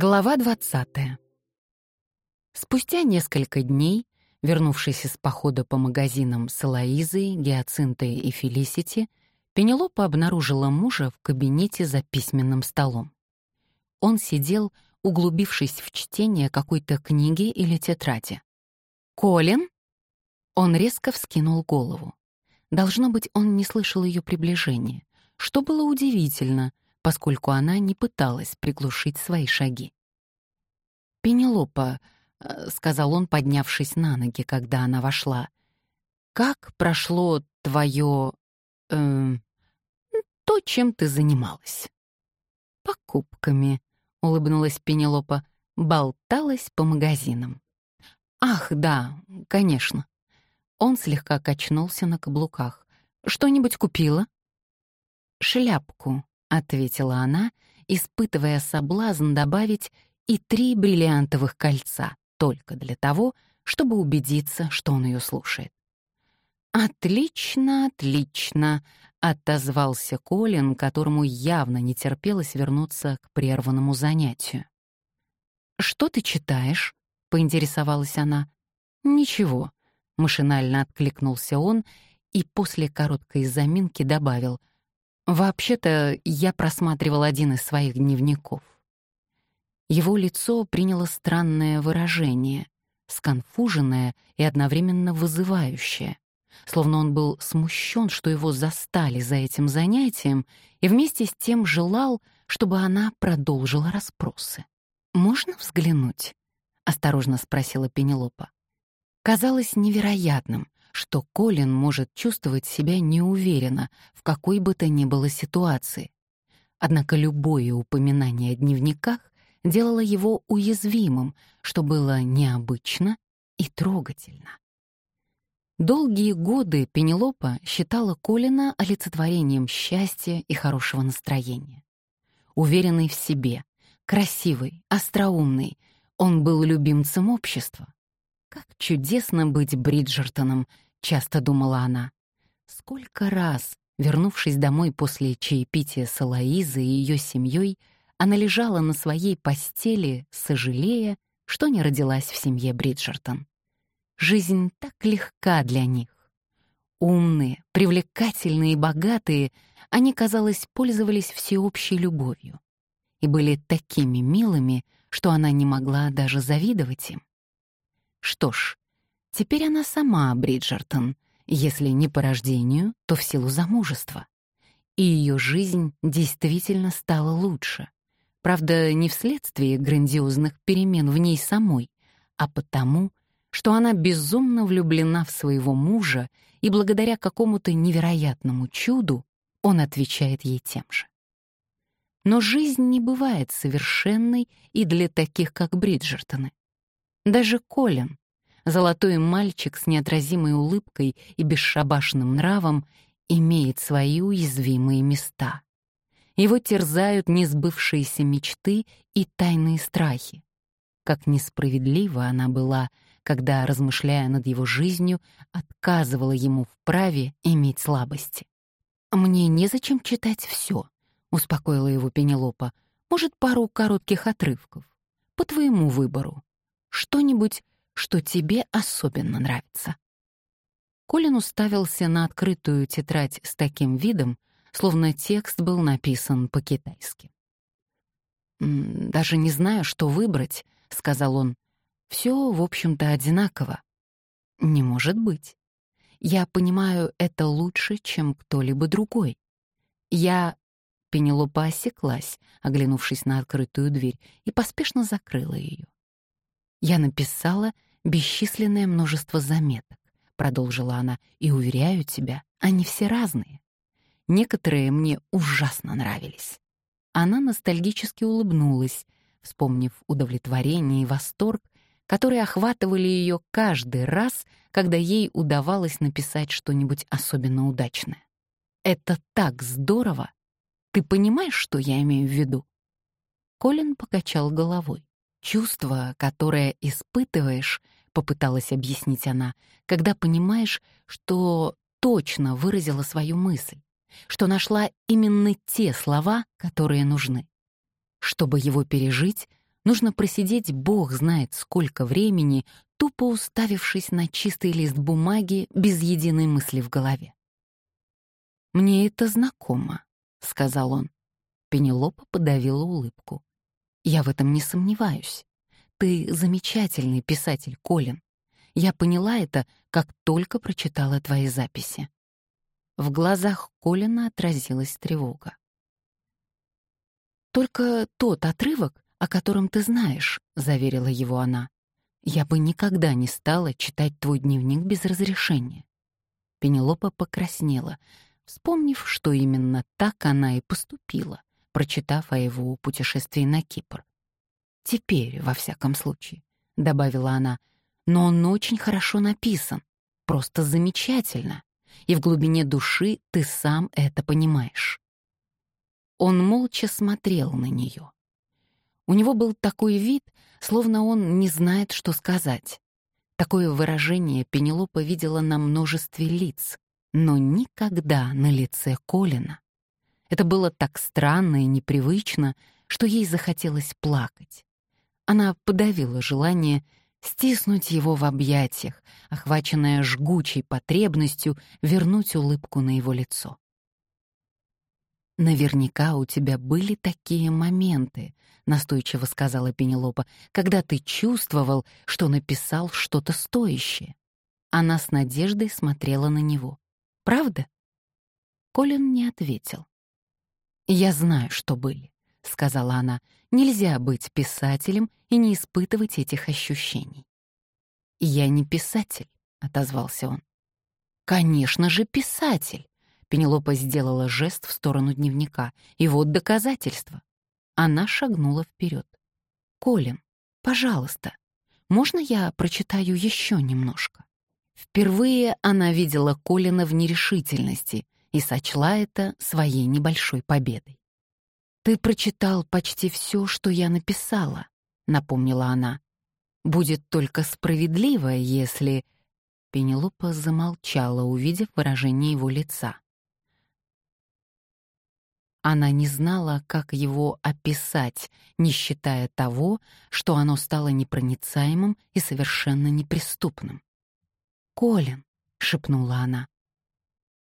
Глава 20. Спустя несколько дней, вернувшись из похода по магазинам с Элоизой, Гиацинтой и Фелисити, Пенелопа обнаружила мужа в кабинете за письменным столом. Он сидел, углубившись в чтение какой-то книги или тетради. «Колин?» Он резко вскинул голову. Должно быть, он не слышал ее приближения, что было удивительно — поскольку она не пыталась приглушить свои шаги. «Пенелопа», э, — сказал он, поднявшись на ноги, когда она вошла, — «как прошло твое... Э, то, чем ты занималась?» «Покупками», — улыбнулась Пенелопа, болталась по магазинам. «Ах, да, конечно». Он слегка качнулся на каблуках. «Что-нибудь купила?» «Шляпку», — ответила она, испытывая соблазн добавить и три бриллиантовых кольца только для того, чтобы убедиться, что он ее слушает. «Отлично, отлично», — отозвался Колин, которому явно не терпелось вернуться к прерванному занятию. «Что ты читаешь?» — поинтересовалась она. «Ничего», — машинально откликнулся он и после короткой заминки добавил. Вообще-то, я просматривал один из своих дневников. Его лицо приняло странное выражение, сконфуженное и одновременно вызывающее, словно он был смущен, что его застали за этим занятием, и вместе с тем желал, чтобы она продолжила расспросы. «Можно взглянуть?» — осторожно спросила Пенелопа. Казалось невероятным, что Колин может чувствовать себя неуверенно в какой бы то ни было ситуации. Однако любое упоминание о дневниках делало его уязвимым, что было необычно и трогательно. Долгие годы Пенелопа считала Колина олицетворением счастья и хорошего настроения. Уверенный в себе, красивый, остроумный, он был любимцем общества. Как чудесно быть Бриджертоном, часто думала она. Сколько раз, вернувшись домой после чаепития с Алоизой и ее семьей, она лежала на своей постели, сожалея, что не родилась в семье Бриджертон. Жизнь так легка для них. Умные, привлекательные и богатые, они, казалось, пользовались всеобщей любовью и были такими милыми, что она не могла даже завидовать им. Что ж, теперь она сама Бриджертон, если не по рождению, то в силу замужества. И ее жизнь действительно стала лучше. Правда, не вследствие грандиозных перемен в ней самой, а потому, что она безумно влюблена в своего мужа, и благодаря какому-то невероятному чуду он отвечает ей тем же. Но жизнь не бывает совершенной и для таких, как Бриджертоны. Даже Колин, золотой мальчик с неотразимой улыбкой и бесшабашным нравом, имеет свои уязвимые места. Его терзают несбывшиеся мечты и тайные страхи. Как несправедлива она была, когда, размышляя над его жизнью, отказывала ему в праве иметь слабости. «Мне незачем читать все», — успокоила его Пенелопа. «Может, пару коротких отрывков. По твоему выбору что-нибудь, что тебе особенно нравится. Колин уставился на открытую тетрадь с таким видом, словно текст был написан по-китайски. «Даже не знаю, что выбрать», — сказал он. «Все, в общем-то, одинаково». «Не может быть. Я понимаю это лучше, чем кто-либо другой. Я...» Пенелопа осеклась, оглянувшись на открытую дверь, и поспешно закрыла ее. «Я написала бесчисленное множество заметок», — продолжила она, «и, уверяю тебя, они все разные. Некоторые мне ужасно нравились». Она ностальгически улыбнулась, вспомнив удовлетворение и восторг, которые охватывали ее каждый раз, когда ей удавалось написать что-нибудь особенно удачное. «Это так здорово! Ты понимаешь, что я имею в виду?» Колин покачал головой. Чувство, которое испытываешь, попыталась объяснить она, когда понимаешь, что точно выразила свою мысль, что нашла именно те слова, которые нужны. Чтобы его пережить, нужно просидеть бог знает сколько времени, тупо уставившись на чистый лист бумаги без единой мысли в голове. «Мне это знакомо», — сказал он. Пенелопа подавила улыбку. «Я в этом не сомневаюсь. Ты замечательный писатель, Колин. Я поняла это, как только прочитала твои записи». В глазах Колина отразилась тревога. «Только тот отрывок, о котором ты знаешь», — заверила его она. «Я бы никогда не стала читать твой дневник без разрешения». Пенелопа покраснела, вспомнив, что именно так она и поступила, прочитав о его путешествии на Кипр. «Теперь, во всяком случае», — добавила она, «но он очень хорошо написан, просто замечательно, и в глубине души ты сам это понимаешь». Он молча смотрел на нее. У него был такой вид, словно он не знает, что сказать. Такое выражение Пенелопа видела на множестве лиц, но никогда на лице Колина. Это было так странно и непривычно, что ей захотелось плакать. Она подавила желание стиснуть его в объятиях, охваченная жгучей потребностью вернуть улыбку на его лицо. «Наверняка у тебя были такие моменты», — настойчиво сказала Пенелопа, «когда ты чувствовал, что написал что-то стоящее». Она с надеждой смотрела на него. Правда?» Колин не ответил. «Я знаю, что были», — сказала она. «Нельзя быть писателем и не испытывать этих ощущений». «Я не писатель», — отозвался он. «Конечно же, писатель!» Пенелопа сделала жест в сторону дневника. «И вот доказательство». Она шагнула вперед. «Колин, пожалуйста, можно я прочитаю еще немножко?» Впервые она видела Колина в нерешительности и сочла это своей небольшой победой. «Ты прочитал почти все, что я написала», — напомнила она. «Будет только справедливо, если...» Пенелопа замолчала, увидев выражение его лица. Она не знала, как его описать, не считая того, что оно стало непроницаемым и совершенно неприступным. «Колин», — шепнула она.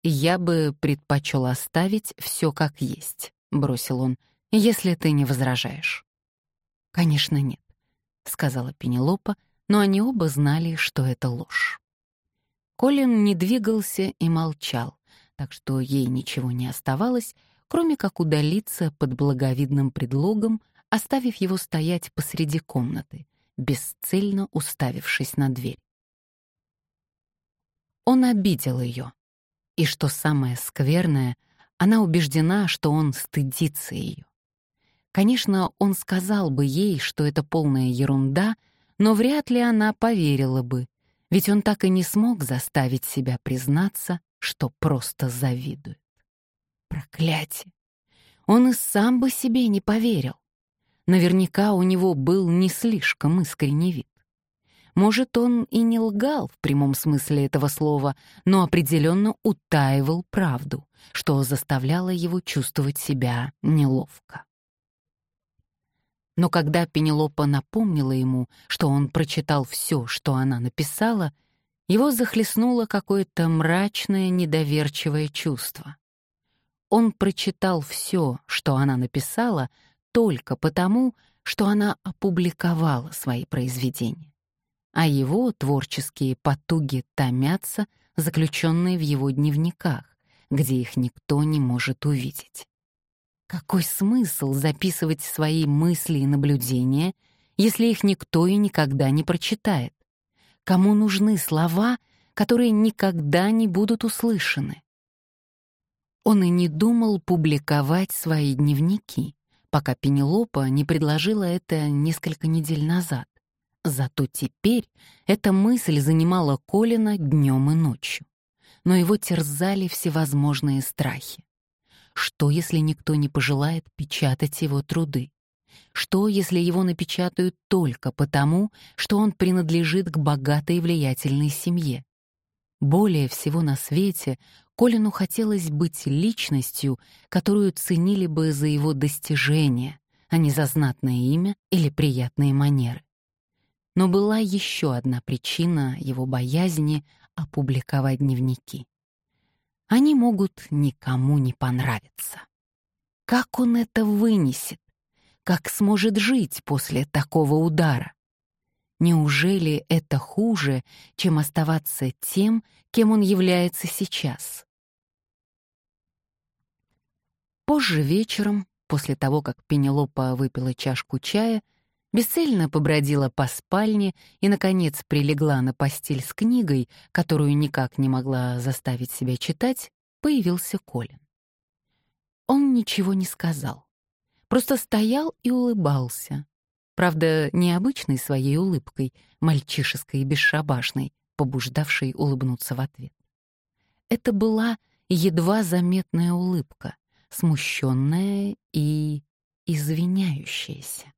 «Я бы предпочел оставить все как есть», — бросил он, — «если ты не возражаешь». «Конечно, нет», — сказала Пенелопа, но они оба знали, что это ложь. Колин не двигался и молчал, так что ей ничего не оставалось, кроме как удалиться под благовидным предлогом, оставив его стоять посреди комнаты, бесцельно уставившись на дверь. Он обидел ее. И что самое скверное, она убеждена, что он стыдится ее. Конечно, он сказал бы ей, что это полная ерунда, но вряд ли она поверила бы, ведь он так и не смог заставить себя признаться, что просто завидует. Проклятие! Он и сам бы себе не поверил. Наверняка у него был не слишком искренний вид. Может, он и не лгал в прямом смысле этого слова, но определенно утаивал правду, что заставляло его чувствовать себя неловко. Но когда Пенелопа напомнила ему, что он прочитал все, что она написала, его захлестнуло какое-то мрачное, недоверчивое чувство. Он прочитал все, что она написала, только потому, что она опубликовала свои произведения а его творческие потуги томятся, заключенные в его дневниках, где их никто не может увидеть. Какой смысл записывать свои мысли и наблюдения, если их никто и никогда не прочитает? Кому нужны слова, которые никогда не будут услышаны? Он и не думал публиковать свои дневники, пока Пенелопа не предложила это несколько недель назад. Зато теперь эта мысль занимала Колина днем и ночью. Но его терзали всевозможные страхи. Что, если никто не пожелает печатать его труды? Что, если его напечатают только потому, что он принадлежит к богатой и влиятельной семье? Более всего на свете Колину хотелось быть личностью, которую ценили бы за его достижения, а не за знатное имя или приятные манеры. Но была еще одна причина его боязни опубликовать дневники. Они могут никому не понравиться. Как он это вынесет? Как сможет жить после такого удара? Неужели это хуже, чем оставаться тем, кем он является сейчас? Позже вечером, после того, как Пенелопа выпила чашку чая, бесцельно побродила по спальне и, наконец, прилегла на постель с книгой, которую никак не могла заставить себя читать, появился Колин. Он ничего не сказал, просто стоял и улыбался, Правда, необычной своей улыбкой, мальчишеской и бесшабашной, побуждавшей улыбнуться в ответ. Это была едва заметная улыбка, смущенная и извиняющаяся.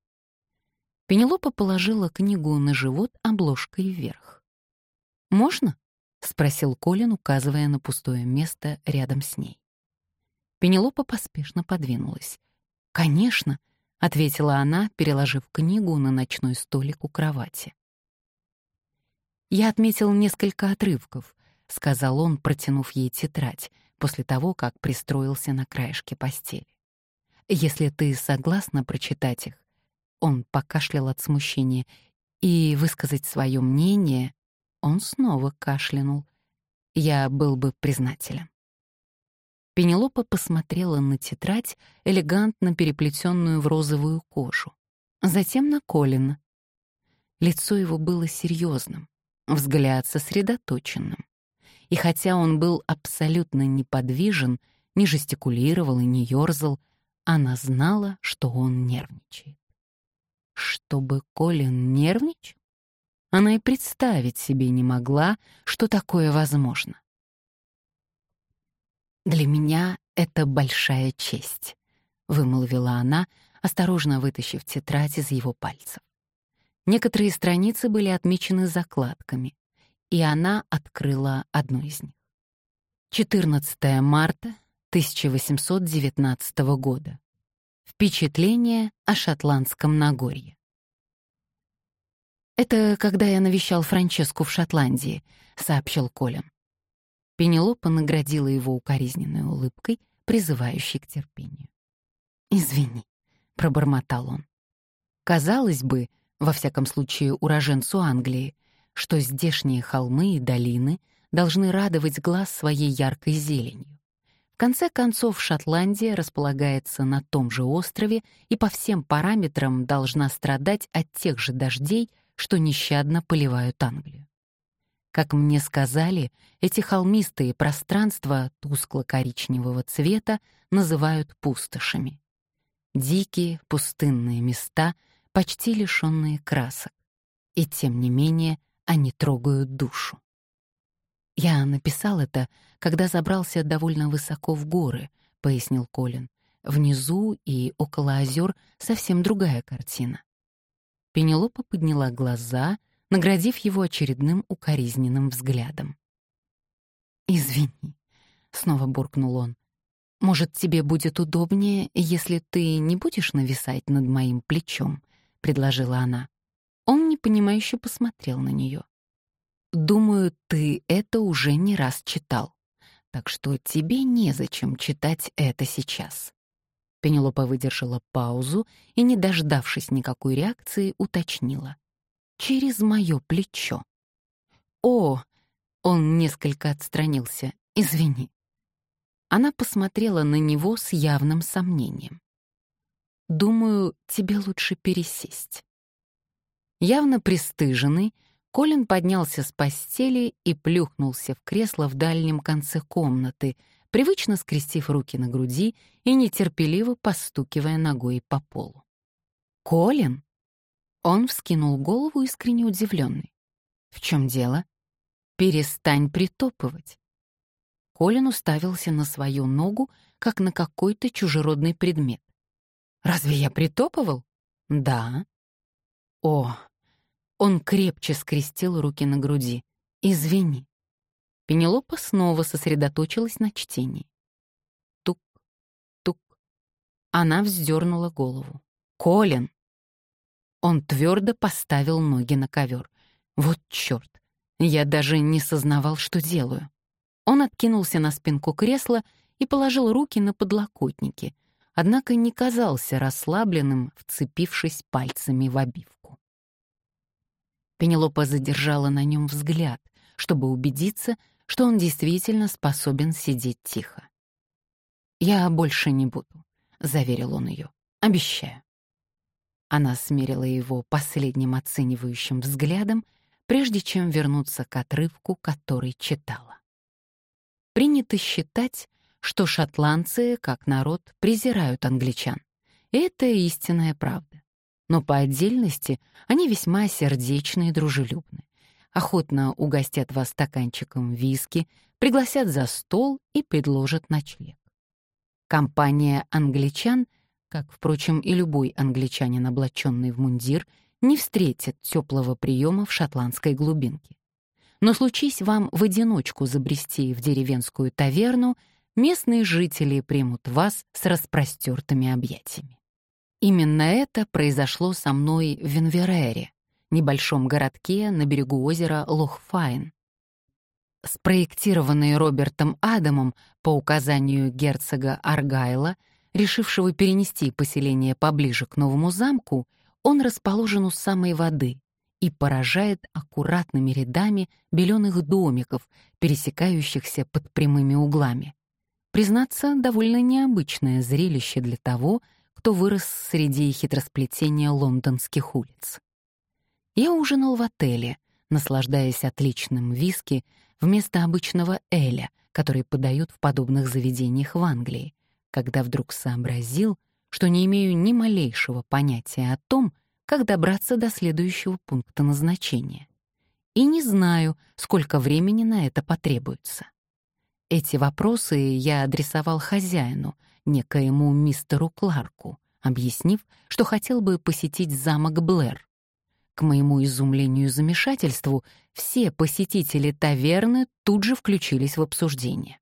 Пенелопа положила книгу на живот обложкой вверх. «Можно?» — спросил Колин, указывая на пустое место рядом с ней. Пенелопа поспешно подвинулась. «Конечно!» — ответила она, переложив книгу на ночной столик у кровати. «Я отметил несколько отрывков», — сказал он, протянув ей тетрадь, после того, как пристроился на краешке постели. «Если ты согласна прочитать их», — он покашлял от смущения, «и высказать свое мнение», — он снова кашлянул. «Я был бы признателен». Пенелопа посмотрела на тетрадь, элегантно переплетенную в розовую кожу. Затем на Колина. Лицо его было серьезным, взгляд сосредоточенным. И хотя он был абсолютно неподвижен, не жестикулировал и не ёрзал, она знала, что он нервничает. Чтобы Колин нервничал? Она и представить себе не могла, что такое возможно. «Для меня это большая честь», — вымолвила она, осторожно вытащив тетрадь из его пальцев. Некоторые страницы были отмечены закладками, и она открыла одну из них. 14 марта 1819 года. Впечатление о Шотландском Нагорье. «Это когда я навещал Франческу в Шотландии», — сообщил Колин. Пенелопа наградила его укоризненной улыбкой, призывающей к терпению. «Извини», — пробормотал он. Казалось бы, во всяком случае уроженцу Англии, что здешние холмы и долины должны радовать глаз своей яркой зеленью. Конце концов, Шотландия располагается на том же острове и по всем параметрам должна страдать от тех же дождей, что нещадно поливают Англию. Как мне сказали, эти холмистые пространства тускло-коричневого цвета называют пустошами. Дикие пустынные места, почти лишенные красок. И тем не менее они трогают душу. «Я написал это, когда забрался довольно высоко в горы», — пояснил Колин. «Внизу и около озер совсем другая картина». Пенелопа подняла глаза — наградив его очередным укоризненным взглядом. «Извини», — снова буркнул он. «Может, тебе будет удобнее, если ты не будешь нависать над моим плечом?» — предложила она. Он непонимающе посмотрел на нее. «Думаю, ты это уже не раз читал, так что тебе незачем читать это сейчас». Пенелопа выдержала паузу и, не дождавшись никакой реакции, уточнила через мое плечо. «О!» — он несколько отстранился. «Извини». Она посмотрела на него с явным сомнением. «Думаю, тебе лучше пересесть». Явно пристыженный, Колин поднялся с постели и плюхнулся в кресло в дальнем конце комнаты, привычно скрестив руки на груди и нетерпеливо постукивая ногой по полу. «Колин?» Он вскинул голову, искренне удивленный. «В чем дело?» «Перестань притопывать». Колин уставился на свою ногу, как на какой-то чужеродный предмет. «Разве я притопывал?» «Да». «О!» Он крепче скрестил руки на груди. «Извини». Пенелопа снова сосредоточилась на чтении. Тук, тук. Она вздернула голову. Колин!» Он твердо поставил ноги на ковер. «Вот черт! Я даже не сознавал, что делаю». Он откинулся на спинку кресла и положил руки на подлокотники, однако не казался расслабленным, вцепившись пальцами в обивку. Пенелопа задержала на нем взгляд, чтобы убедиться, что он действительно способен сидеть тихо. «Я больше не буду», — заверил он ее. «Обещаю». Она смерила его последним оценивающим взглядом, прежде чем вернуться к отрывку, который читала. Принято считать, что шотландцы, как народ, презирают англичан. это истинная правда. Но по отдельности они весьма сердечны и дружелюбны. Охотно угостят вас стаканчиком виски, пригласят за стол и предложат ночлег. Компания англичан, как, впрочем, и любой англичанин, облаченный в мундир, не встретит теплого приема в шотландской глубинке. Но случись вам в одиночку забрести в деревенскую таверну, местные жители примут вас с распростертыми объятиями. Именно это произошло со мной в Венверере, небольшом городке на берегу озера Лохфайн. Спроектированный Робертом Адамом по указанию герцога Аргайла, решившего перенести поселение поближе к новому замку, он расположен у самой воды и поражает аккуратными рядами беленых домиков, пересекающихся под прямыми углами. Признаться, довольно необычное зрелище для того, кто вырос среди хитросплетения лондонских улиц. Я ужинал в отеле, наслаждаясь отличным виски вместо обычного эля, который подают в подобных заведениях в Англии, когда вдруг сообразил, что не имею ни малейшего понятия о том, как добраться до следующего пункта назначения. И не знаю, сколько времени на это потребуется. Эти вопросы я адресовал хозяину, некоему мистеру Кларку, объяснив, что хотел бы посетить замок Блэр. К моему изумлению и замешательству все посетители таверны тут же включились в обсуждение.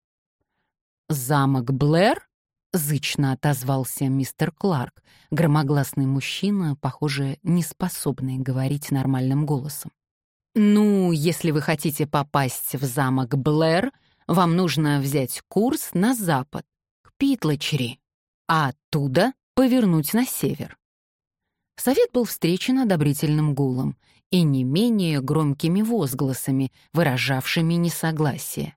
«Замок Блэр?» — зычно отозвался мистер Кларк, громогласный мужчина, похоже, не способный говорить нормальным голосом. «Ну, если вы хотите попасть в замок Блэр, вам нужно взять курс на запад, Питлочери, а оттуда повернуть на север. Совет был встречен одобрительным гулом и не менее громкими возгласами, выражавшими несогласие.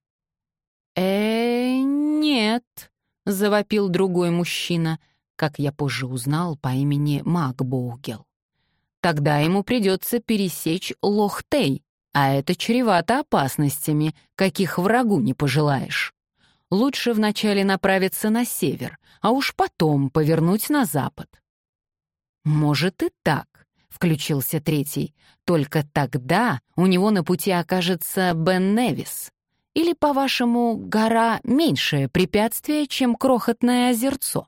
«Э, нет», — завопил другой мужчина, как я позже узнал по имени Макбоугел. «Тогда ему придется пересечь Лохтей, а это чревато опасностями, каких врагу не пожелаешь. Лучше вначале направиться на север, а уж потом повернуть на запад. «Может и так», — включился третий, «только тогда у него на пути окажется Бен Невис. Или, по-вашему, гора — меньшее препятствие, чем крохотное озерцо?»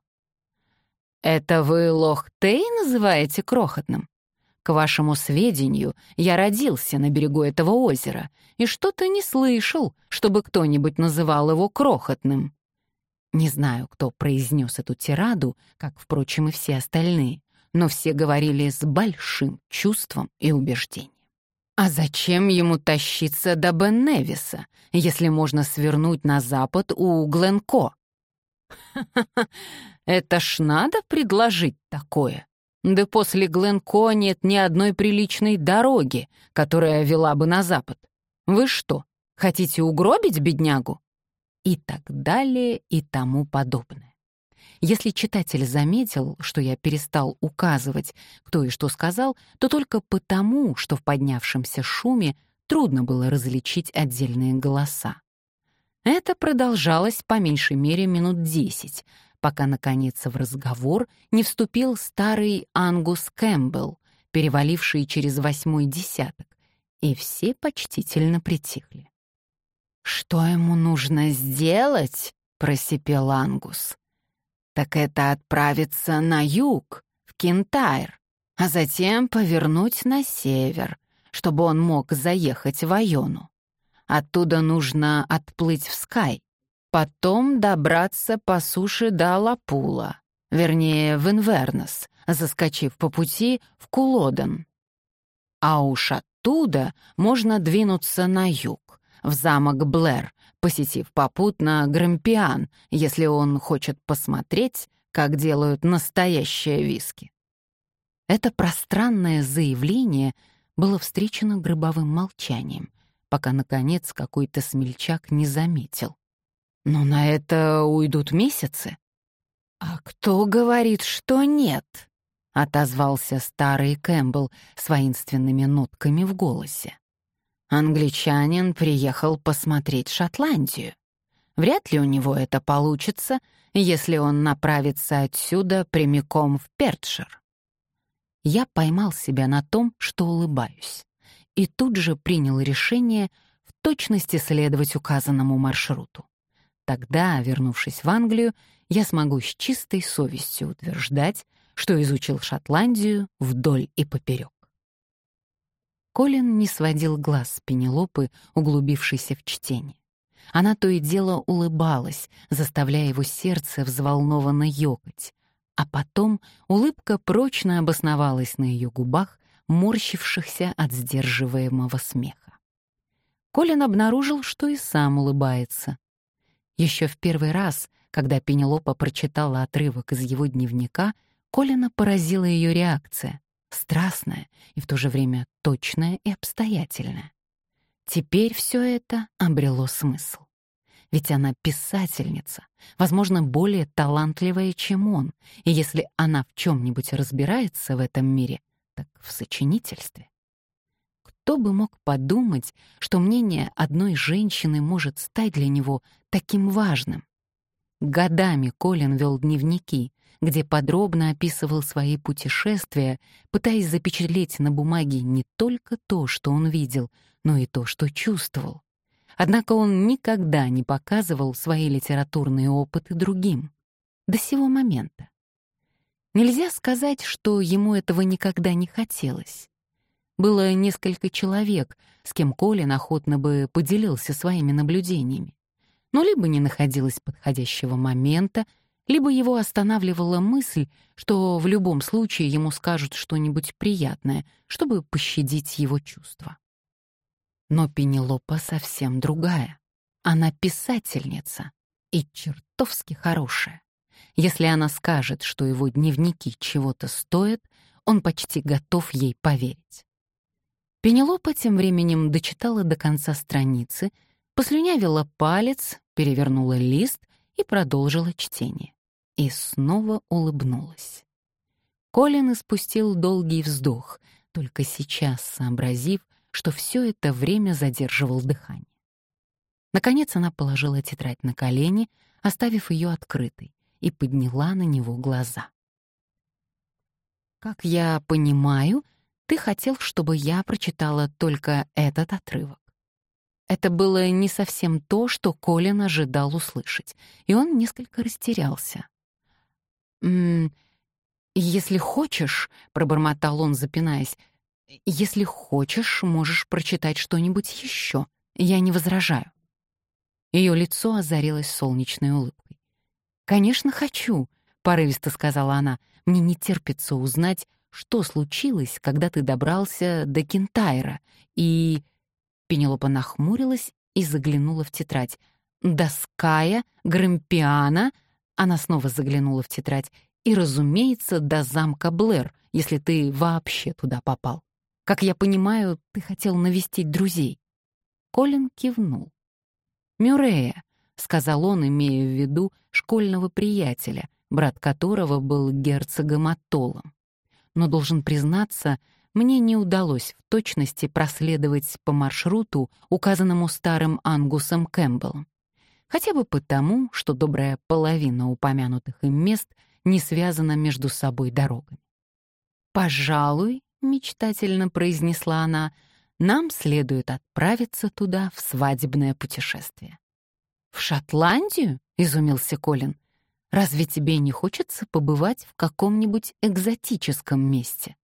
«Это вы Лох-Тей называете крохотным?» К вашему сведению, я родился на берегу этого озера и что-то не слышал, чтобы кто-нибудь называл его крохотным. Не знаю, кто произнес эту тираду, как, впрочем, и все остальные, но все говорили с большим чувством и убеждением. А зачем ему тащиться до Бен Невиса, если можно свернуть на запад у Гленко? это ж надо предложить такое. Да после Гленко нет ни одной приличной дороги, которая вела бы на запад. Вы что, хотите угробить беднягу? И так далее и тому подобное. Если читатель заметил, что я перестал указывать, кто и что сказал, то только потому, что в поднявшемся шуме трудно было различить отдельные голоса. Это продолжалось по меньшей мере минут десять, пока, наконец, в разговор не вступил старый Ангус Кэмпбелл, переваливший через восьмой десяток, и все почтительно притихли. «Что ему нужно сделать?» — просипел Ангус. «Так это отправиться на юг, в Кентайр, а затем повернуть на север, чтобы он мог заехать в Айону. Оттуда нужно отплыть в Скай, Потом добраться по суше до Лапула, вернее, в Инвернес, заскочив по пути в Кулоден. А уж оттуда можно двинуться на юг, в замок Блэр, посетив попутно Грампиан, если он хочет посмотреть, как делают настоящие виски. Это пространное заявление было встречено гробовым молчанием, пока, наконец, какой-то смельчак не заметил. Но на это уйдут месяцы. «А кто говорит, что нет?» — отозвался старый Кэмпбелл с воинственными нотками в голосе. Англичанин приехал посмотреть Шотландию. Вряд ли у него это получится, если он направится отсюда прямиком в Пертшир. Я поймал себя на том, что улыбаюсь, и тут же принял решение в точности следовать указанному маршруту. Тогда, вернувшись в Англию, я смогу с чистой совестью утверждать, что изучил Шотландию вдоль и поперек. Колин не сводил глаз с Пенелопы, углубившейся в чтение. Она то и дело улыбалась, заставляя его сердце взволнованно ёкать, а потом улыбка прочно обосновалась на ее губах, морщившихся от сдерживаемого смеха. Колин обнаружил, что и сам улыбается. Еще в первый раз, когда Пенелопа прочитала отрывок из его дневника, Колина поразила ее реакция, страстная и в то же время точная и обстоятельная. Теперь все это обрело смысл. Ведь она писательница, возможно, более талантливая, чем он, и если она в чем-нибудь разбирается в этом мире, так в сочинительстве. Кто бы мог подумать, что мнение одной женщины может стать для него таким важным? Годами Колин вел дневники, где подробно описывал свои путешествия, пытаясь запечатлеть на бумаге не только то, что он видел, но и то, что чувствовал. Однако он никогда не показывал свои литературные опыты другим. До сего момента. Нельзя сказать, что ему этого никогда не хотелось. Было несколько человек, с кем Колин охотно бы поделился своими наблюдениями. Но либо не находилось подходящего момента, либо его останавливала мысль, что в любом случае ему скажут что-нибудь приятное, чтобы пощадить его чувства. Но Пенелопа совсем другая. Она писательница и чертовски хорошая. Если она скажет, что его дневники чего-то стоят, он почти готов ей поверить. Пенелопа тем временем дочитала до конца страницы, послюнявила палец, перевернула лист и продолжила чтение. И снова улыбнулась. Колин испустил долгий вздох, только сейчас сообразив, что все это время задерживал дыхание. Наконец она положила тетрадь на колени, оставив ее открытой, и подняла на него глаза. «Как я понимаю, ты хотел, чтобы я прочитала только этот отрывок. Это было не совсем то, что Колин ожидал услышать, и он несколько растерялся. «М «Если хочешь», — пробормотал он, запинаясь, «если хочешь, можешь прочитать что-нибудь еще. Я не возражаю». Ее лицо озарилось солнечной улыбкой. «Конечно, хочу», — порывисто сказала она. «Мне не терпится узнать, что случилось, когда ты добрался до Кентайра, и...» Пенелопа нахмурилась и заглянула в тетрадь. «Доская, Грампиана...» Она снова заглянула в тетрадь. «И, разумеется, до замка Блэр, если ты вообще туда попал. Как я понимаю, ты хотел навестить друзей». Колин кивнул. «Мюррея», — сказал он, имея в виду школьного приятеля, брат которого был герцогом Атолом но, должен признаться, мне не удалось в точности проследовать по маршруту, указанному старым Ангусом Кэмпбеллом. Хотя бы потому, что добрая половина упомянутых им мест не связана между собой дорогами. «Пожалуй», — мечтательно произнесла она, — «нам следует отправиться туда в свадебное путешествие». «В Шотландию?» — изумился Колин. Разве тебе не хочется побывать в каком-нибудь экзотическом месте?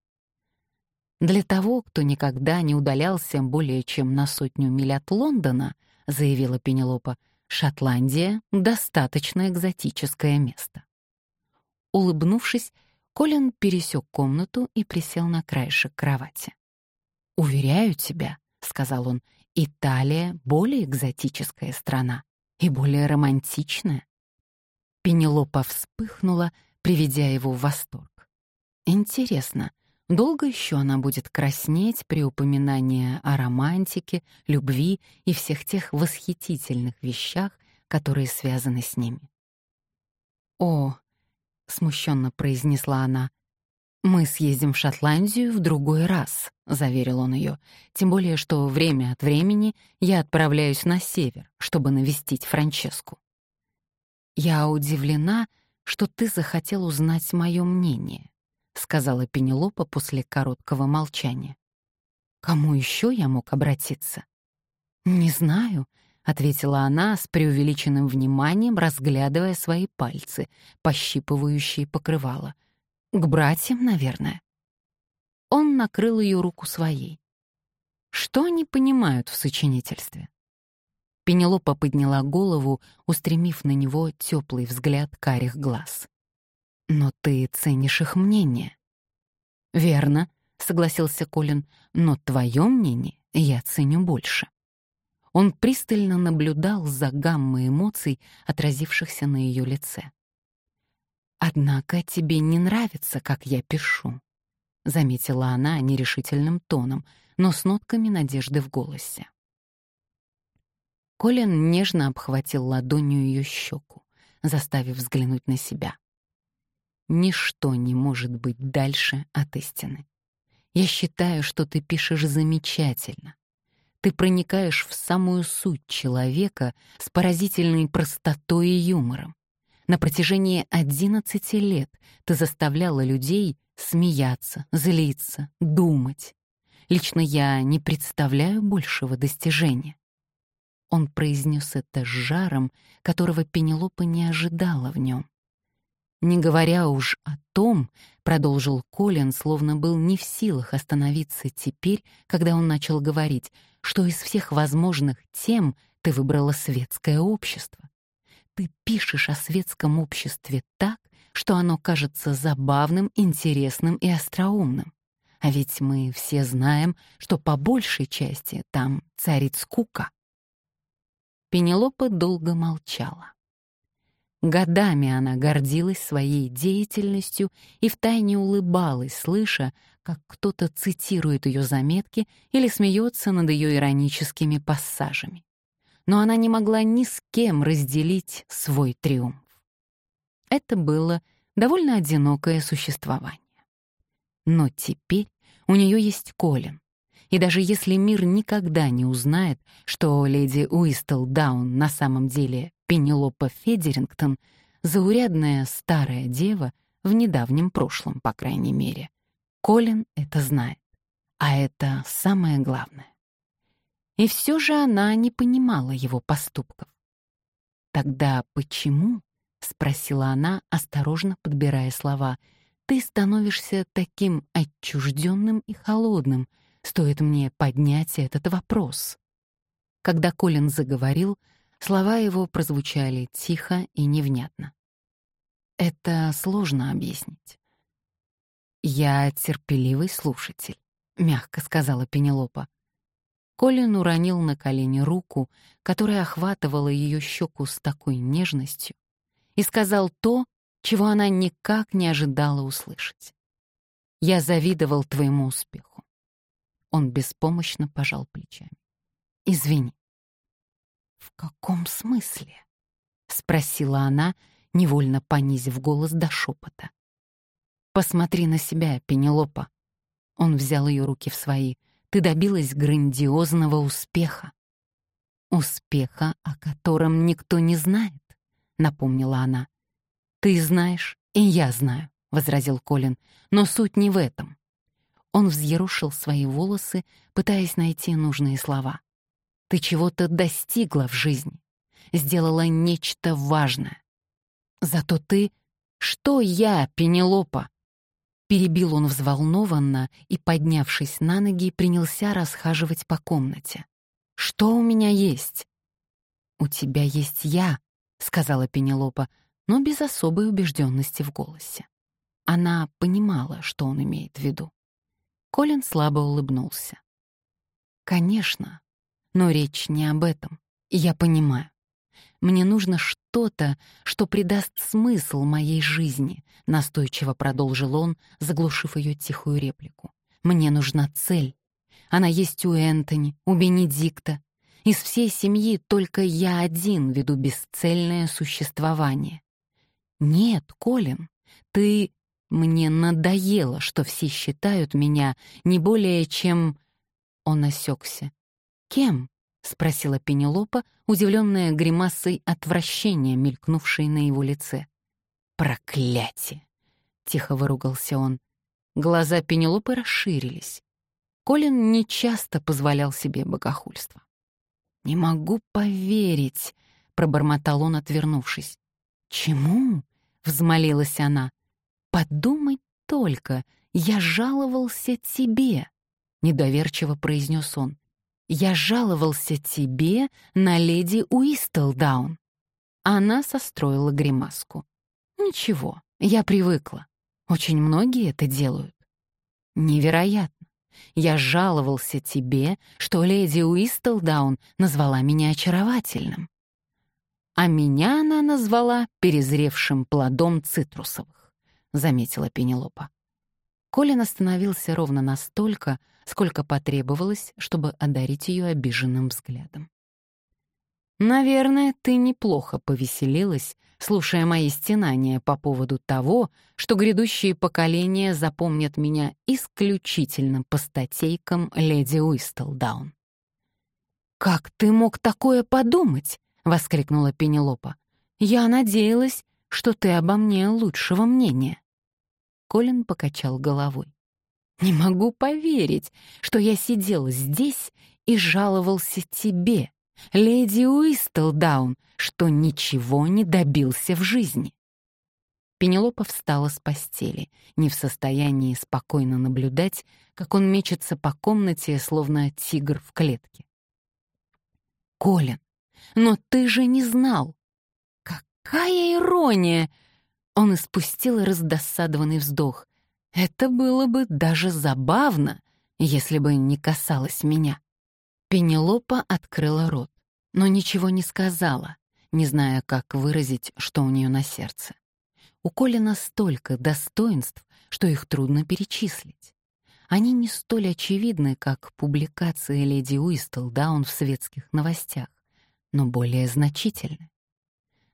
Для того, кто никогда не удалялся более чем на сотню миль от Лондона, заявила Пенелопа, Шотландия — достаточно экзотическое место. Улыбнувшись, Колин пересек комнату и присел на краешек кровати. «Уверяю тебя», — сказал он, — «Италия — более экзотическая страна и более романтичная». Пенелопа вспыхнула, приведя его в восторг. «Интересно, долго еще она будет краснеть при упоминании о романтике, любви и всех тех восхитительных вещах, которые связаны с ними?» «О, — смущенно произнесла она. «Мы съездим в Шотландию в другой раз», — заверил он ее. «Тем более, что время от времени я отправляюсь на север, чтобы навестить Франческу». «Я удивлена, что ты захотел узнать мое мнение», — сказала Пенелопа после короткого молчания. «Кому еще я мог обратиться?» «Не знаю», ответила она с преувеличенным вниманием, разглядывая свои пальцы, пощипывающие покрывало. К братьям, наверное. Он накрыл ее руку своей. Что они понимают в сочинительстве? Пенелопа подняла голову, устремив на него теплый взгляд карих глаз. «Но ты ценишь их мнение». «Верно», — согласился Колин, «но твое мнение я ценю больше». Он пристально наблюдал за гаммой эмоций, отразившихся на ее лице. «Однако тебе не нравится, как я пишу», — заметила она нерешительным тоном, но с нотками надежды в голосе. Колин нежно обхватил ладонью ее щеку, заставив взглянуть на себя. «Ничто не может быть дальше от истины. Я считаю, что ты пишешь замечательно, ты проникаешь в самую суть человека с поразительной простотой и юмором. На протяжении 11 лет ты заставляла людей смеяться, злиться, думать. Лично я не представляю большего достижения. Он произнес это с жаром, которого Пенелопа не ожидала в нем. Не говоря уж о том, продолжил Колин, словно был не в силах остановиться теперь, когда он начал говорить, что из всех возможных тем ты выбрала светское общество. Ты пишешь о светском обществе так, что оно кажется забавным, интересным и остроумным. А ведь мы все знаем, что по большей части там царит скука. Пенелопа долго молчала. Годами она гордилась своей деятельностью и втайне улыбалась, слыша, как кто-то цитирует ее заметки или смеется над ее ироническими пассажами. Но она не могла ни с кем разделить свой триумф. Это было довольно одинокое существование. Но теперь у нее есть Колин, и даже если мир никогда не узнает, что леди Уистл Даун на самом деле Пенелопа Федерингтон, заурядная старая дева в недавнем прошлом, по крайней мере, Колин это знает. А это самое главное. И все же она не понимала его поступков. «Тогда почему?» — спросила она, осторожно подбирая слова. «Ты становишься таким отчужденным и холодным, Стоит мне поднять этот вопрос. Когда Колин заговорил, слова его прозвучали тихо и невнятно. Это сложно объяснить. «Я терпеливый слушатель», — мягко сказала Пенелопа. Колин уронил на колени руку, которая охватывала ее щеку с такой нежностью, и сказал то, чего она никак не ожидала услышать. «Я завидовал твоему успеху. Он беспомощно пожал плечами. «Извини». «В каком смысле?» — спросила она, невольно понизив голос до шепота. «Посмотри на себя, Пенелопа». Он взял ее руки в свои. «Ты добилась грандиозного успеха». «Успеха, о котором никто не знает», — напомнила она. «Ты знаешь, и я знаю», — возразил Колин, «но суть не в этом. Он взъерушил свои волосы, пытаясь найти нужные слова. «Ты чего-то достигла в жизни, сделала нечто важное. Зато ты... Что я, Пенелопа?» Перебил он взволнованно и, поднявшись на ноги, принялся расхаживать по комнате. «Что у меня есть?» «У тебя есть я», — сказала Пенелопа, но без особой убежденности в голосе. Она понимала, что он имеет в виду. Колин слабо улыбнулся. «Конечно, но речь не об этом. Я понимаю. Мне нужно что-то, что придаст смысл моей жизни», — настойчиво продолжил он, заглушив ее тихую реплику. «Мне нужна цель. Она есть у Энтони, у Бенедикта. Из всей семьи только я один веду бесцельное существование. Нет, Колин, ты... Мне надоело, что все считают меня не более чем... Он осекся. Кем? — спросила Пенелопа, удивленная гримасой отвращения, мелькнувшей на его лице. «Проклятие!» — тихо выругался он. Глаза Пенелопы расширились. Колин нечасто позволял себе богохульство. «Не могу поверить», — пробормотал он, отвернувшись. «Чему?» — взмолилась она. «Подумай только, я жаловался тебе», — недоверчиво произнес он. «Я жаловался тебе на леди Уистелдаун». Она состроила гримаску. «Ничего, я привыкла. Очень многие это делают». «Невероятно. Я жаловался тебе, что леди Уистелдаун назвала меня очаровательным. А меня она назвала перезревшим плодом цитрусовых, заметила Пенелопа. Колин остановился ровно настолько, сколько потребовалось, чтобы одарить ее обиженным взглядом. «Наверное, ты неплохо повеселилась, слушая мои стенания по поводу того, что грядущие поколения запомнят меня исключительно по статейкам леди Уистелдаун». «Как ты мог такое подумать?» — воскликнула Пенелопа. «Я надеялась, что ты обо мне лучшего мнения». Колин покачал головой. «Не могу поверить, что я сидел здесь и жаловался тебе, леди Уистелдаун, что ничего не добился в жизни. Пенелопа встала с постели, не в состоянии спокойно наблюдать, как он мечется по комнате, словно тигр в клетке. «Колин, но ты же не знал!» «Какая ирония!» Он испустил раздосадованный вздох. «Это было бы даже забавно, если бы не касалось меня». Пенелопа открыла рот, но ничего не сказала, не зная, как выразить, что у нее на сердце. У Колина столько достоинств, что их трудно перечислить. Они не столь очевидны, как публикации леди Уистелдаун в светских новостях, но более значительны.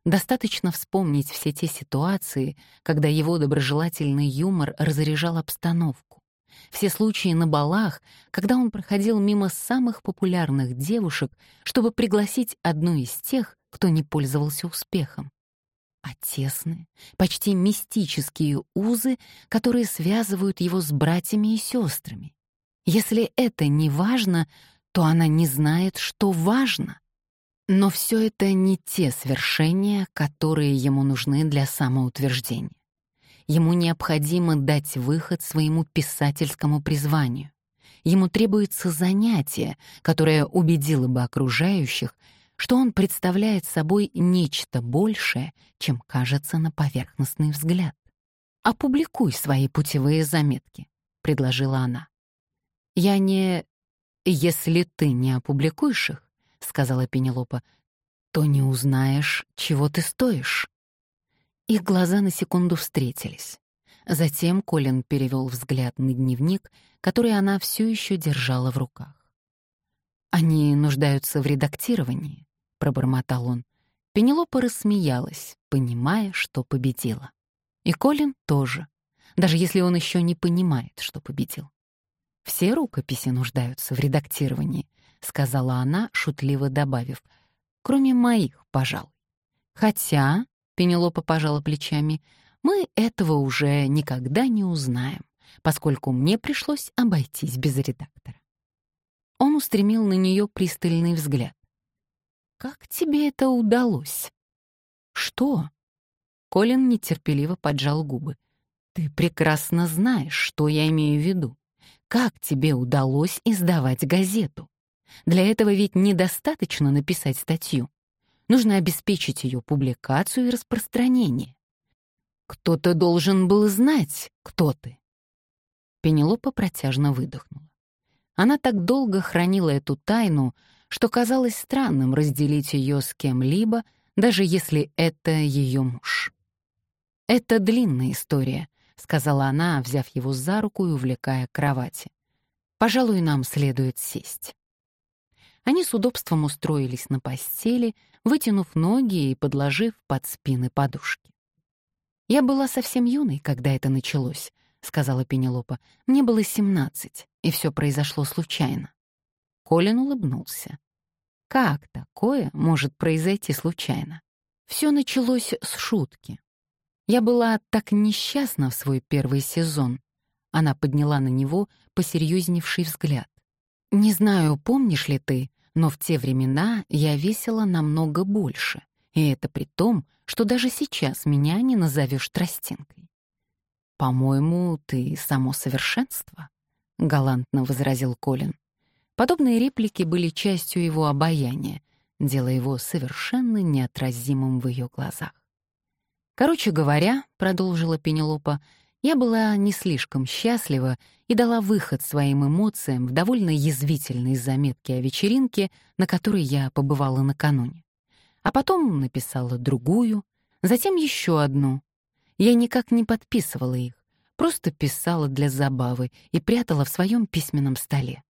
Достаточно вспомнить все те ситуации, когда его доброжелательный юмор разряжал обстановку, все случаи на балах, когда он проходил мимо самых популярных девушек, чтобы пригласить одну из тех, кто не пользовался успехом. А тесные, почти мистические узы, которые связывают его с братьями и сестрами. Если это не важно, то она не знает, что важно. Но все это не те свершения, которые ему нужны для самоутверждения. Ему необходимо дать выход своему писательскому призванию. Ему требуется занятие, которое убедило бы окружающих, что он представляет собой нечто большее, чем кажется на поверхностный взгляд. «Опубликуй свои путевые заметки», — предложила она. «Я не... Если ты не опубликуешь их, — сказала Пенелопа, — то не узнаешь, чего ты стоишь». Их глаза на секунду встретились. Затем Колин перевел взгляд на дневник, который она все еще держала в руках. «Они нуждаются в редактировании», — пробормотал он. Пенелопа рассмеялась, понимая, что победила. И Колин тоже, даже если он еще не понимает, что победил. «Все рукописи нуждаются в редактировании», — сказала она, шутливо добавив, «кроме моих, пожалуй. Хотя Пенелопа пожала плечами. «Мы этого уже никогда не узнаем, поскольку мне пришлось обойтись без редактора». Он устремил на нее пристальный взгляд. «Как тебе это удалось?» «Что?» Колин нетерпеливо поджал губы. «Ты прекрасно знаешь, что я имею в виду. Как тебе удалось издавать газету? Для этого ведь недостаточно написать статью нужно обеспечить ее публикацию и распространение. Кто-то должен был знать, кто ты. Пенелопа протяжно выдохнула. Она так долго хранила эту тайну, что казалось странным разделить ее с кем-либо, даже если это ее муж. «Это длинная история», — сказала она, взяв его за руку и увлекая к кровати. «Пожалуй, нам следует сесть». Они с удобством устроились на постели, вытянув ноги и подложив под спины подушки. «Я была совсем юной, когда это началось», — сказала Пенелопа. «Мне было семнадцать, и все произошло случайно». Колин улыбнулся. «Как такое может произойти случайно?» Все началось с шутки. Я была так несчастна в свой первый сезон. Она подняла на него посерьезневший взгляд. «Не знаю, помнишь ли ты, но в те времена я весила намного больше, и это при том, что даже сейчас меня не назовешь тростинкой. «По-моему, ты само совершенство», — галантно возразил Колин. Подобные реплики были частью его обаяния, делая его совершенно неотразимым в ее глазах. «Короче говоря», — продолжила Пенелопа, «я была не слишком счастлива и дала выход своим эмоциям в довольно язвительной заметке о вечеринке, на которой я побывала накануне. А потом написала другую, затем еще одну. Я никак не подписывала их, просто писала для забавы и прятала в своем письменном столе.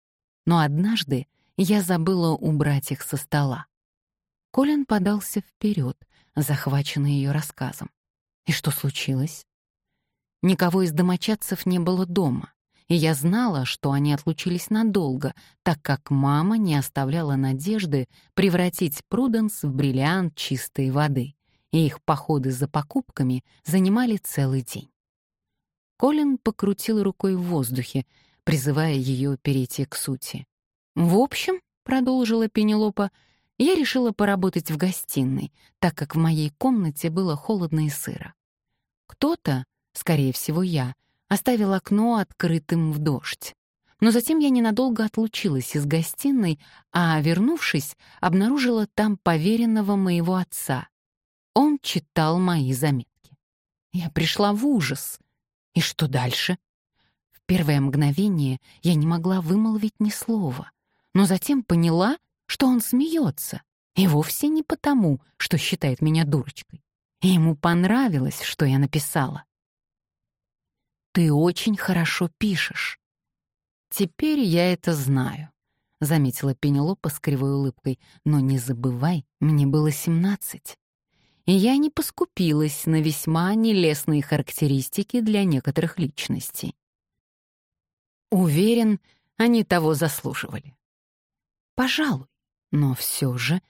Но однажды я забыла убрать их со стола. Колин подался вперед, захваченный ее рассказом. И что случилось? Никого из домочадцев не было дома, и я знала, что они отлучились надолго, так как мама не оставляла надежды превратить Пруденс в бриллиант чистой воды, и их походы за покупками занимали целый день. Колин покрутил рукой в воздухе, призывая ее перейти к сути. «В общем», — продолжила Пенелопа, — я решила поработать в гостиной, так как в моей комнате было холодно и сыро. Кто-то, скорее всего я, оставил окно открытым в дождь. Но затем я ненадолго отлучилась из гостиной, а, вернувшись, обнаружила там поверенного моего отца. Он читал мои заметки. Я пришла в ужас. И что дальше? В первое мгновение я не могла вымолвить ни слова, но затем поняла, что он смеется, и вовсе не потому, что считает меня дурочкой. ему понравилось, что я написала. «Ты очень хорошо пишешь». «Теперь я это знаю», — заметила Пенелопа с кривой улыбкой. «Но не забывай, мне было семнадцать. И я не поскупилась на весьма нелестные характеристики для некоторых личностей. Уверен, они того заслуживали. Пожалуй. Но все же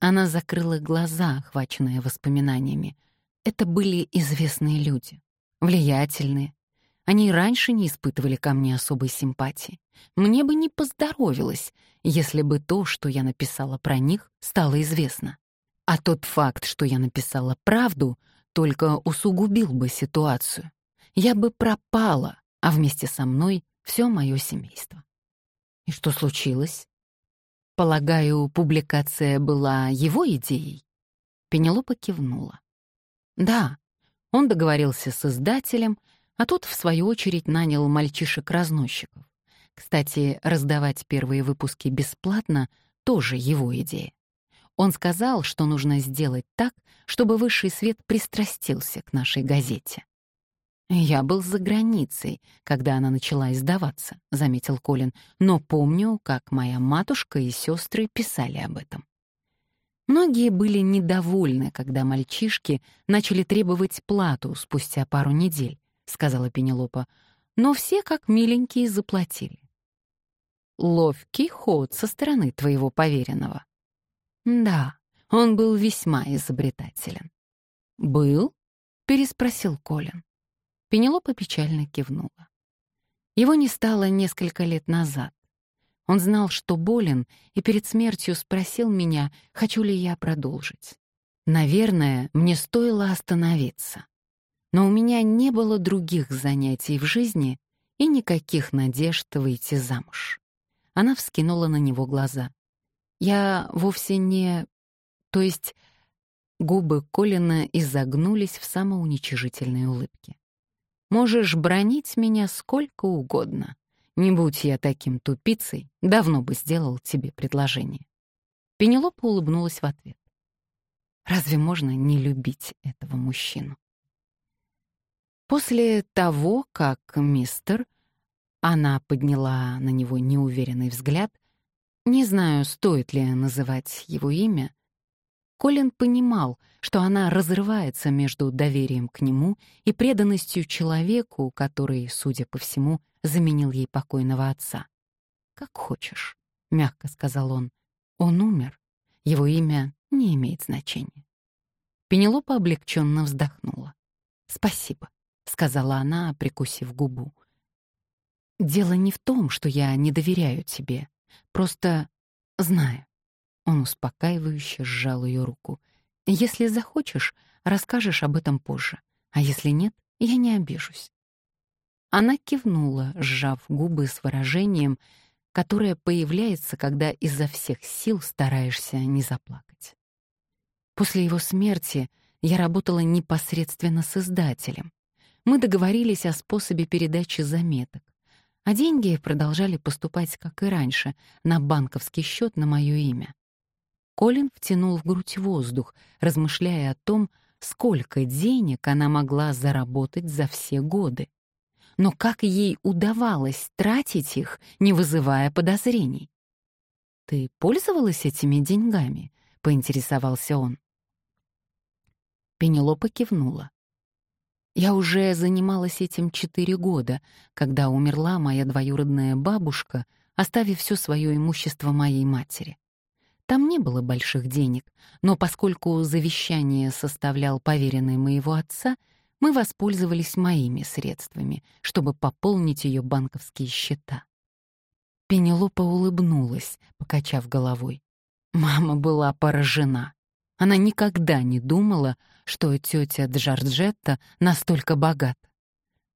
она закрыла глаза, охваченные воспоминаниями. Это были известные люди, влиятельные. Они раньше не испытывали ко мне особой симпатии. Мне бы не поздоровилось, если бы то, что я написала про них, стало известно. А тот факт, что я написала правду, только усугубил бы ситуацию. Я бы пропала, а вместе со мной все мое семейство. И что случилось? Полагаю, публикация была его идеей? Пенелопа кивнула. Да, он договорился с издателем, а тот, в свою очередь, нанял мальчишек-разносчиков. Кстати, раздавать первые выпуски бесплатно — тоже его идея. Он сказал, что нужно сделать так, чтобы высший свет пристрастился к нашей газете. «Я был за границей, когда она начала издаваться», — заметил Колин, «но помню, как моя матушка и сестры писали об этом». Многие были недовольны, когда мальчишки начали требовать плату спустя пару недель, сказала Пенелопа, но все как миленькие заплатили. Ловкий ход со стороны твоего поверенного. Да, он был весьма изобретателен. Был? переспросил Колин. Пенелопа печально кивнула. Его не стало несколько лет назад. Он знал, что болен, и перед смертью спросил меня, хочу ли я продолжить. Наверное, мне стоило остановиться. Но у меня не было других занятий в жизни и никаких надежд выйти замуж. Она вскинула на него глаза. «Я вовсе не... То есть Губы Колина изогнулись в самоуничижительной улыбке. «Можешь бронить меня сколько угодно. Не будь я таким тупицей, давно бы сделал тебе предложение». Пенелопа улыбнулась в ответ. «Разве можно не любить этого мужчину?» После того, как мистер... Она подняла на него неуверенный взгляд. Не знаю, стоит ли называть его имя, Колин понимал, что она разрывается между доверием к нему и преданностью человеку, который, судя по всему, заменил ей покойного отца. «Как хочешь», — мягко сказал он. «Он умер. Его имя не имеет значения». Пенелопа облегченно вздохнула. «Спасибо», — сказала она, прикусив губу. «Дело не в том, что я не доверяю тебе. Просто знаю. Он успокаивающе сжал ее руку. «Если захочешь, расскажешь об этом позже. А если нет, я не обижусь». Она кивнула, сжав губы с выражением, которое появляется, когда изо всех сил стараешься не заплакать. После его смерти я работала непосредственно с издателем. Мы договорились о способе передачи заметок, а деньги продолжали поступать, как и раньше, на банковский счет на мое имя. Колин втянул в грудь воздух, размышляя о том, сколько денег она могла заработать за все годы. Но как ей удавалось тратить их, не вызывая подозрений? «Ты пользовалась этими деньгами?» — поинтересовался он. Пенелопа кивнула. Я уже занималась этим четыре года, когда умерла моя двоюродная бабушка, оставив все свое имущество моей матери. Там не было больших денег, но поскольку завещание составлял поверенный моего отца, мы воспользовались моими средствами, чтобы пополнить ее банковские счета. Пенелопа улыбнулась, покачав головой. Мама была поражена. Она никогда не думала, что тетя Джорджетта настолько богата.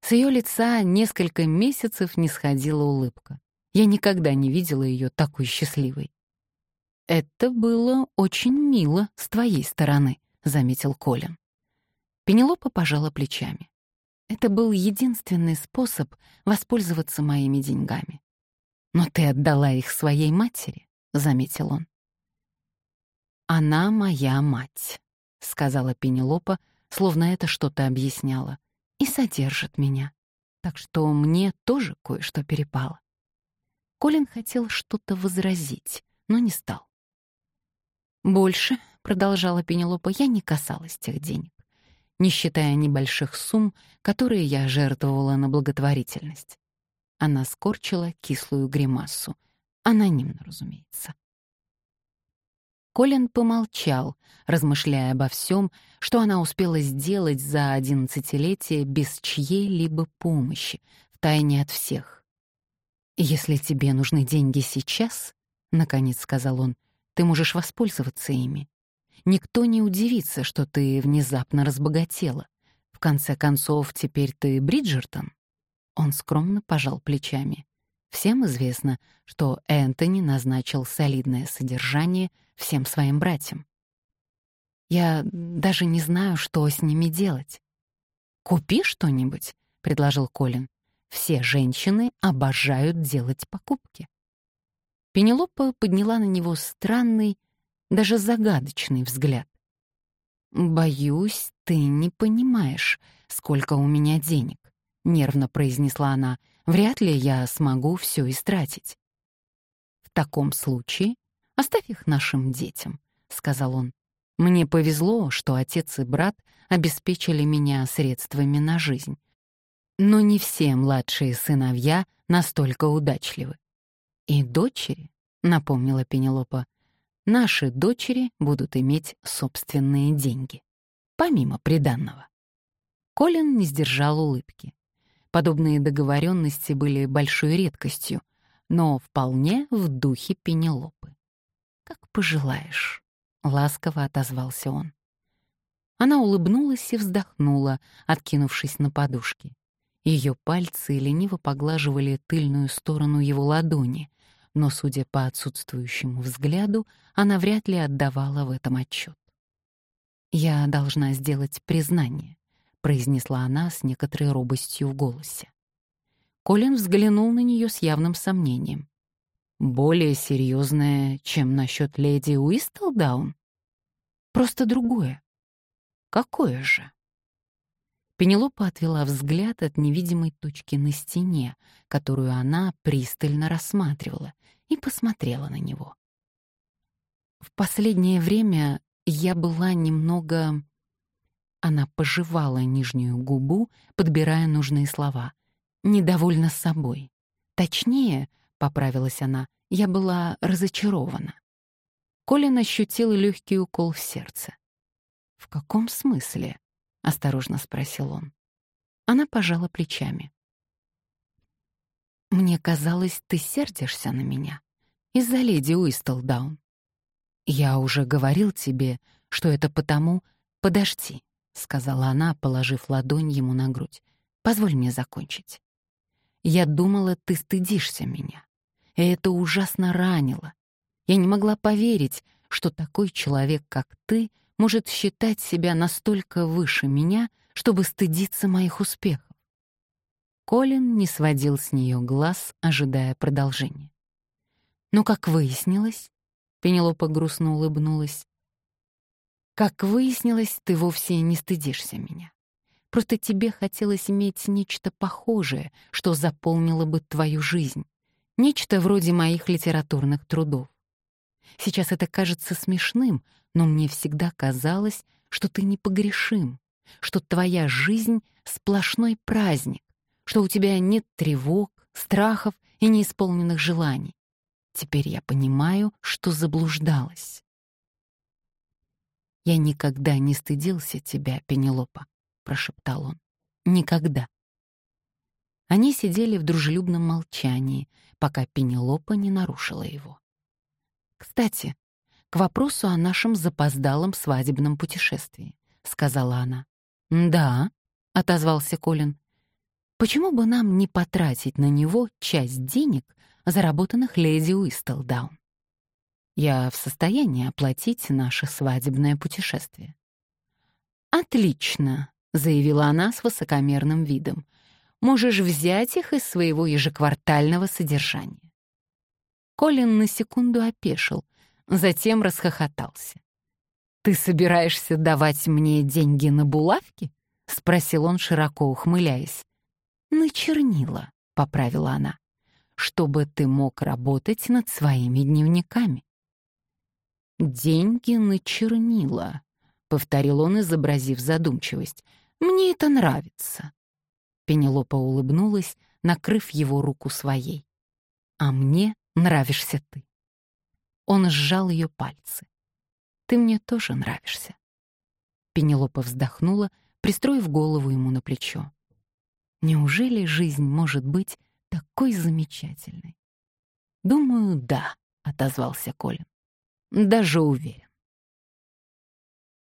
С ее лица несколько месяцев не сходила улыбка. Я никогда не видела ее такой счастливой. «Это было очень мило с твоей стороны», — заметил Колин. Пенелопа пожала плечами. Это был единственный способ воспользоваться моими деньгами. «Но ты отдала их своей матери», — заметил он. «Она моя мать», — сказала Пенелопа, словно это что-то объясняло, «и содержит меня. Так что мне тоже кое-что перепало». Колин хотел что-то возразить, но не стал. «Больше», — продолжала Пенелопа, — «я не касалась тех денег, не считая небольших сумм, которые я жертвовала на благотворительность». Она скорчила кислую гримасу. Анонимно, разумеется. Колин помолчал, размышляя обо всем, что она успела сделать за одиннадцатилетие без чьей-либо помощи, втайне от всех. «Если тебе нужны деньги сейчас», — наконец сказал он, — ты можешь воспользоваться ими. Никто не удивится, что ты внезапно разбогатела. В конце концов, теперь ты Бриджертон. Он скромно пожал плечами. Всем известно, что Энтони назначил солидное содержание всем своим братьям. Я даже не знаю, что с ними делать. «Купи что-нибудь», — предложил Колин. «Все женщины обожают делать покупки». Пенелопа подняла на него странный, даже загадочный взгляд. «Боюсь, ты не понимаешь, сколько у меня денег», — нервно произнесла она. «Вряд ли я смогу все истратить». «В таком случае оставь их нашим детям», — сказал он. «Мне повезло, что отец и брат обеспечили меня средствами на жизнь. Но не все младшие сыновья настолько удачливы. «И дочери», — напомнила Пенелопа, — «наши дочери будут иметь собственные деньги, помимо приданного». Колин не сдержал улыбки. Подобные договоренности были большой редкостью, но вполне в духе Пенелопы. «Как пожелаешь», — ласково отозвался он. Она улыбнулась и вздохнула, откинувшись на подушки. Ее пальцы лениво поглаживали тыльную сторону его ладони, но, судя по отсутствующему взгляду, она вряд ли отдавала в этом отчет. «Я должна сделать признание», — произнесла она с некоторой робостью в голосе. Колин взглянул на нее с явным сомнением. «Более серьезное, чем насчет леди Уистлдаун?» «Просто другое». «Какое же?» Пенелопа отвела взгляд от невидимой точки на стене, которую она пристально рассматривала, и посмотрела на него. В последнее время я была немного... Она пожевала нижнюю губу, подбирая нужные слова. Недовольна собой. Точнее, — поправилась она, — я была разочарована. Колин ощутил легкий укол в сердце. «В каком смысле?» — осторожно спросил он. Она пожала плечами. «Мне казалось, ты сердишься на меня из-за леди Уистлдаун. Я уже говорил тебе, что это потому... Подожди», — сказала она, положив ладонь ему на грудь. «Позволь мне закончить. Я думала, ты стыдишься меня. И это ужасно ранило. Я не могла поверить, что такой человек, как ты, может считать себя настолько выше меня, чтобы стыдиться моих успехов. Колин не сводил с нее глаз, ожидая продолжения. Но, как выяснилось, Пенелопа грустно улыбнулась, как выяснилось, ты вовсе не стыдишься меня. Просто тебе хотелось иметь нечто похожее, что заполнило бы твою жизнь. Нечто вроде моих литературных трудов. Сейчас это кажется смешным, но мне всегда казалось, что ты непогрешим, что твоя жизнь — сплошной праздник, что у тебя нет тревог, страхов и неисполненных желаний. Теперь я понимаю, что заблуждалась. «Я никогда не стыдился тебя, Пенелопа», — прошептал он. «Никогда». Они сидели в дружелюбном молчании, пока Пенелопа не нарушила его. «Кстати, к вопросу о нашем запоздалом свадебном путешествии», — сказала она. «Да», — отозвался Колин. «Почему бы нам не потратить на него часть денег, заработанных леди Уистлдаун? Я в состоянии оплатить наше свадебное путешествие». «Отлично», — заявила она с высокомерным видом. «Можешь взять их из своего ежеквартального содержания». Колин на секунду опешил, затем расхохотался. «Ты собираешься давать мне деньги на булавки?» — спросил он, широко ухмыляясь. «На чернила», — поправила она, — «чтобы ты мог работать над своими дневниками». «Деньги на чернила», — повторил он, изобразив задумчивость. «Мне это нравится». Пенелопа улыбнулась, накрыв его руку своей. «А мне нравишься ты». Он сжал ее пальцы. «Ты мне тоже нравишься». Пенелопа вздохнула, пристроив голову ему на плечо. «Неужели жизнь может быть такой замечательной?» «Думаю, да», — отозвался Колин. «Даже уверен».